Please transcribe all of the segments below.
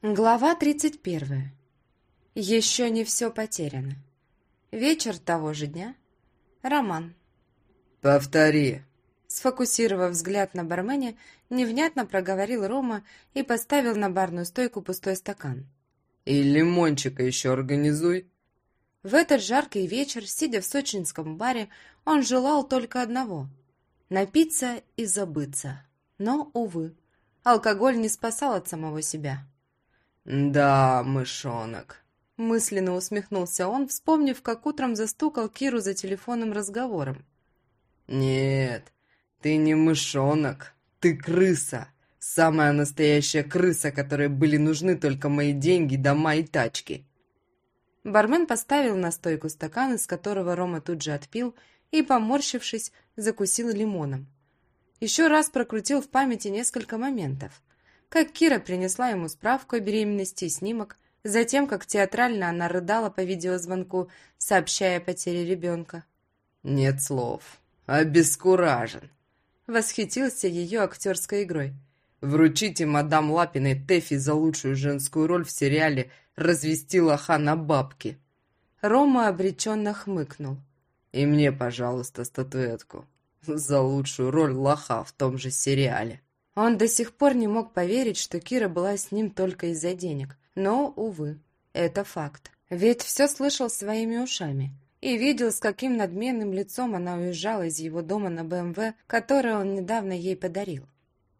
Глава 31. Еще не все потеряно. Вечер того же дня. Роман. «Повтори!» Сфокусировав взгляд на бармене, невнятно проговорил Рома и поставил на барную стойку пустой стакан. «И лимончика еще организуй!» В этот жаркий вечер, сидя в сочинском баре, он желал только одного — напиться и забыться. Но, увы, алкоголь не спасал от самого себя. «Да, мышонок», — мысленно усмехнулся он, вспомнив, как утром застукал Киру за телефонным разговором. «Нет, ты не мышонок, ты крыса. Самая настоящая крыса, которой были нужны только мои деньги, дома и тачки». Бармен поставил на стойку стакан, из которого Рома тут же отпил, и, поморщившись, закусил лимоном. Еще раз прокрутил в памяти несколько моментов. Как Кира принесла ему справку о беременности и снимок, затем, как театрально она рыдала по видеозвонку, сообщая о потере ребенка. «Нет слов. Обескуражен», — восхитился ее актерской игрой. «Вручите мадам Лапиной Тэфи за лучшую женскую роль в сериале «Развести лоха на бабки». Рома обреченно хмыкнул. «И мне, пожалуйста, статуэтку за лучшую роль лоха в том же сериале». Он до сих пор не мог поверить, что Кира была с ним только из-за денег. Но, увы, это факт. Ведь все слышал своими ушами. И видел, с каким надменным лицом она уезжала из его дома на БМВ, который он недавно ей подарил.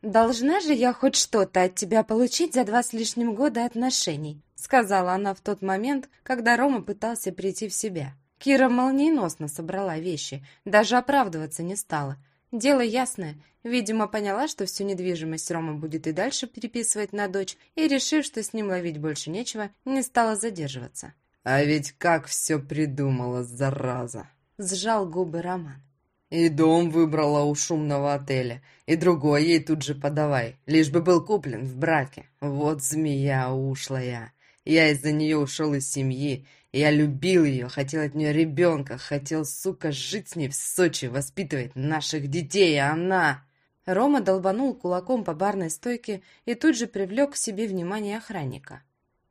«Должна же я хоть что-то от тебя получить за два с лишним года отношений», сказала она в тот момент, когда Рома пытался прийти в себя. Кира молниеносно собрала вещи, даже оправдываться не стала. Дело ясное. Видимо, поняла, что всю недвижимость Рома будет и дальше переписывать на дочь, и, решив, что с ним ловить больше нечего, не стала задерживаться. «А ведь как все придумала, зараза!» Сжал губы Роман. «И дом выбрала у шумного отеля, и другой ей тут же подавай, лишь бы был куплен в браке. Вот змея ушлая!» Я из-за нее ушел из семьи. Я любил ее, хотел от нее ребенка, хотел, сука, жить с ней в Сочи, воспитывать наших детей, а она... Рома долбанул кулаком по барной стойке и тут же привлек к себе внимание охранника.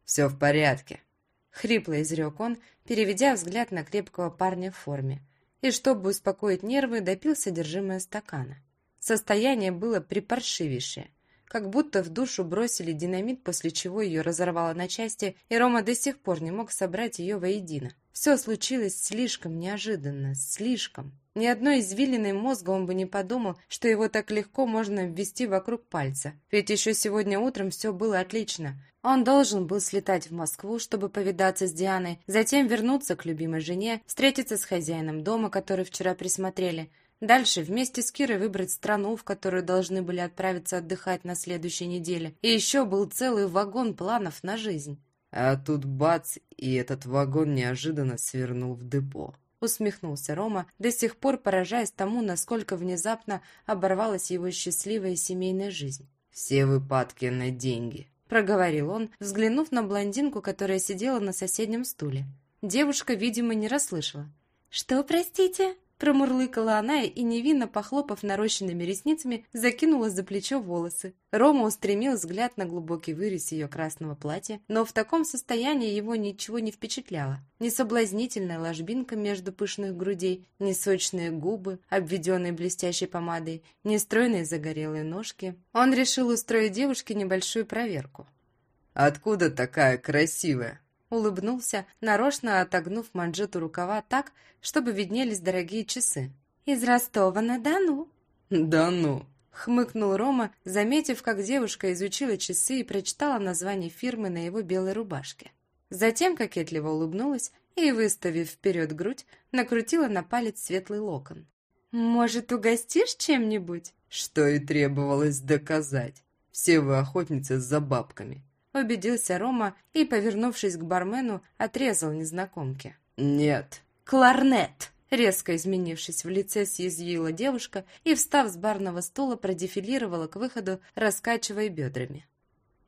«Все в порядке», — хрипло изрек он, переведя взгляд на крепкого парня в форме. И, чтобы успокоить нервы, допил содержимое стакана. Состояние было припаршивейшее как будто в душу бросили динамит, после чего ее разорвало на части, и Рома до сих пор не мог собрать ее воедино. Все случилось слишком неожиданно, слишком. Ни одной извилиной мозга он бы не подумал, что его так легко можно ввести вокруг пальца. Ведь еще сегодня утром все было отлично. Он должен был слетать в Москву, чтобы повидаться с Дианой, затем вернуться к любимой жене, встретиться с хозяином дома, который вчера присмотрели, Дальше вместе с Кирой выбрать страну, в которую должны были отправиться отдыхать на следующей неделе. И еще был целый вагон планов на жизнь. А тут бац, и этот вагон неожиданно свернул в депо. Усмехнулся Рома, до сих пор поражаясь тому, насколько внезапно оборвалась его счастливая семейная жизнь. «Все выпадки на деньги», — проговорил он, взглянув на блондинку, которая сидела на соседнем стуле. Девушка, видимо, не расслышала. «Что, простите?» Промурлыкала она и, невинно похлопав нарощенными ресницами, закинула за плечо волосы. Рома устремил взгляд на глубокий вырез ее красного платья, но в таком состоянии его ничего не впечатляло. Ни соблазнительная ложбинка между пышных грудей, ни сочные губы, обведенные блестящей помадой, ни стройные загорелые ножки. Он решил устроить девушке небольшую проверку. «Откуда такая красивая?» Улыбнулся, нарочно отогнув манжету рукава так, чтобы виднелись дорогие часы. «Из Ростова-на-Дону». «Да ну!» — хмыкнул Рома, заметив, как девушка изучила часы и прочитала название фирмы на его белой рубашке. Затем кокетливо улыбнулась и, выставив вперед грудь, накрутила на палец светлый локон. «Может, угостишь чем-нибудь?» Что и требовалось доказать. Все вы охотницы за бабками убедился Рома и, повернувшись к бармену, отрезал незнакомке. «Нет». «Кларнет!» Резко изменившись в лице, съязвила девушка и, встав с барного стула, продефилировала к выходу, раскачивая бедрами.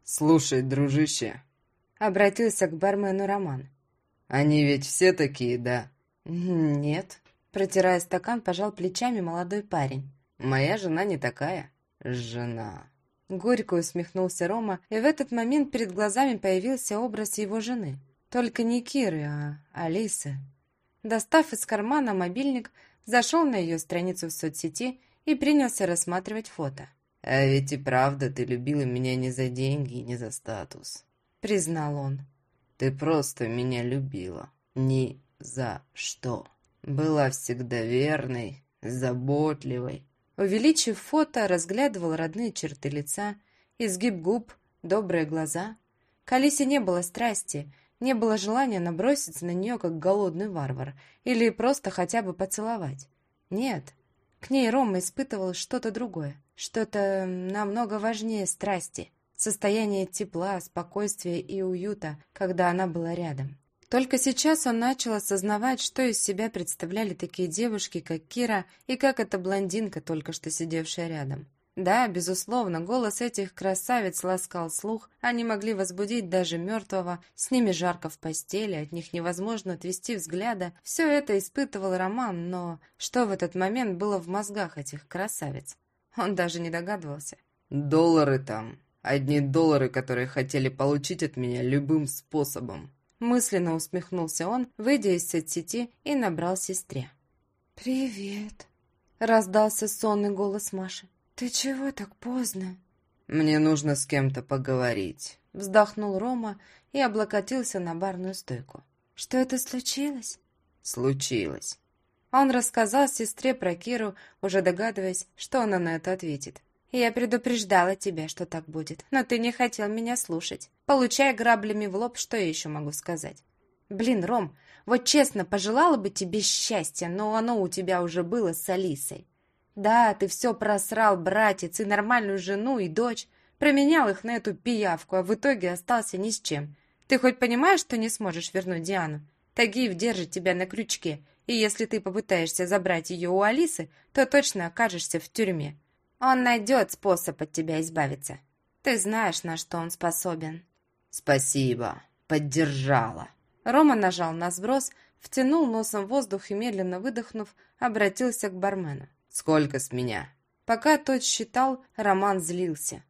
«Слушай, дружище!» Обратился к бармену Роман. «Они ведь все такие, да?» «Нет». Протирая стакан, пожал плечами молодой парень. «Моя жена не такая». «Жена». Горько усмехнулся Рома, и в этот момент перед глазами появился образ его жены. Только не Киры, а Алисы. Достав из кармана мобильник, зашел на ее страницу в соцсети и принялся рассматривать фото. «А ведь и правда ты любила меня не за деньги и не за статус», — признал он. «Ты просто меня любила. Ни за что. Была всегда верной, заботливой». Увеличив фото, разглядывал родные черты лица, изгиб губ, добрые глаза. К Алисе не было страсти, не было желания наброситься на нее, как голодный варвар, или просто хотя бы поцеловать. Нет, к ней Рома испытывал что-то другое, что-то намного важнее страсти, состояние тепла, спокойствия и уюта, когда она была рядом. Только сейчас он начал осознавать, что из себя представляли такие девушки, как Кира, и как эта блондинка, только что сидевшая рядом. Да, безусловно, голос этих красавиц ласкал слух, они могли возбудить даже мертвого, с ними жарко в постели, от них невозможно отвести взгляда. Все это испытывал Роман, но что в этот момент было в мозгах этих красавиц? Он даже не догадывался. «Доллары там. Одни доллары, которые хотели получить от меня любым способом». Мысленно усмехнулся он, выйдя из соцсети и набрал сестре. «Привет», — раздался сонный голос Маши. «Ты чего так поздно?» «Мне нужно с кем-то поговорить», — вздохнул Рома и облокотился на барную стойку. «Что это случилось?» «Случилось». Он рассказал сестре про Киру, уже догадываясь, что она на это ответит. «Я предупреждала тебя, что так будет, но ты не хотел меня слушать. Получай граблями в лоб, что я еще могу сказать?» «Блин, Ром, вот честно, пожелала бы тебе счастья, но оно у тебя уже было с Алисой. Да, ты все просрал, братец, и нормальную жену, и дочь. Променял их на эту пиявку, а в итоге остался ни с чем. Ты хоть понимаешь, что не сможешь вернуть Диану? Тагиев держит тебя на крючке, и если ты попытаешься забрать ее у Алисы, то точно окажешься в тюрьме. Он найдет способ от тебя избавиться. Ты знаешь, на что он способен. Спасибо, поддержала. Рома нажал на сброс, втянул носом воздух и, медленно выдохнув, обратился к бармену. «Сколько с меня?» Пока тот считал, Роман злился.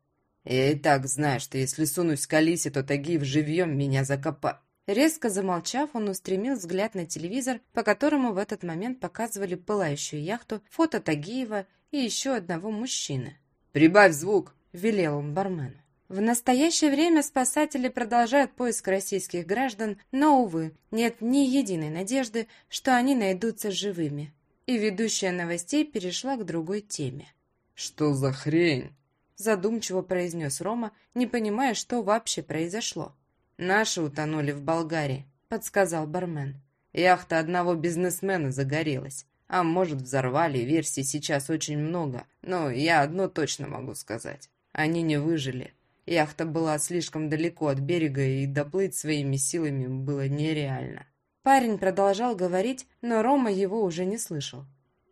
«Я и так знаю, что если сунусь к Алисе, то Тагиев живьем меня закопа...» Резко замолчав, он устремил взгляд на телевизор, по которому в этот момент показывали пылающую яхту, фото Тагиева и еще одного мужчины. «Прибавь звук!» – велел он бармену. В настоящее время спасатели продолжают поиск российских граждан, но, увы, нет ни единой надежды, что они найдутся живыми и ведущая новостей перешла к другой теме. «Что за хрень?» задумчиво произнес Рома, не понимая, что вообще произошло. «Наши утонули в Болгарии», — подсказал бармен. «Яхта одного бизнесмена загорелась. А может, взорвали, версий сейчас очень много, но я одно точно могу сказать. Они не выжили. Яхта была слишком далеко от берега, и доплыть своими силами было нереально. Парень продолжал говорить, но Рома его уже не слышал.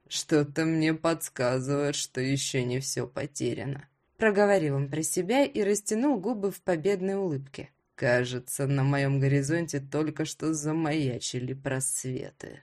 «Что-то мне подсказывает, что еще не все потеряно», — проговорил он про себя и растянул губы в победной улыбке. «Кажется, на моем горизонте только что замаячили просветы».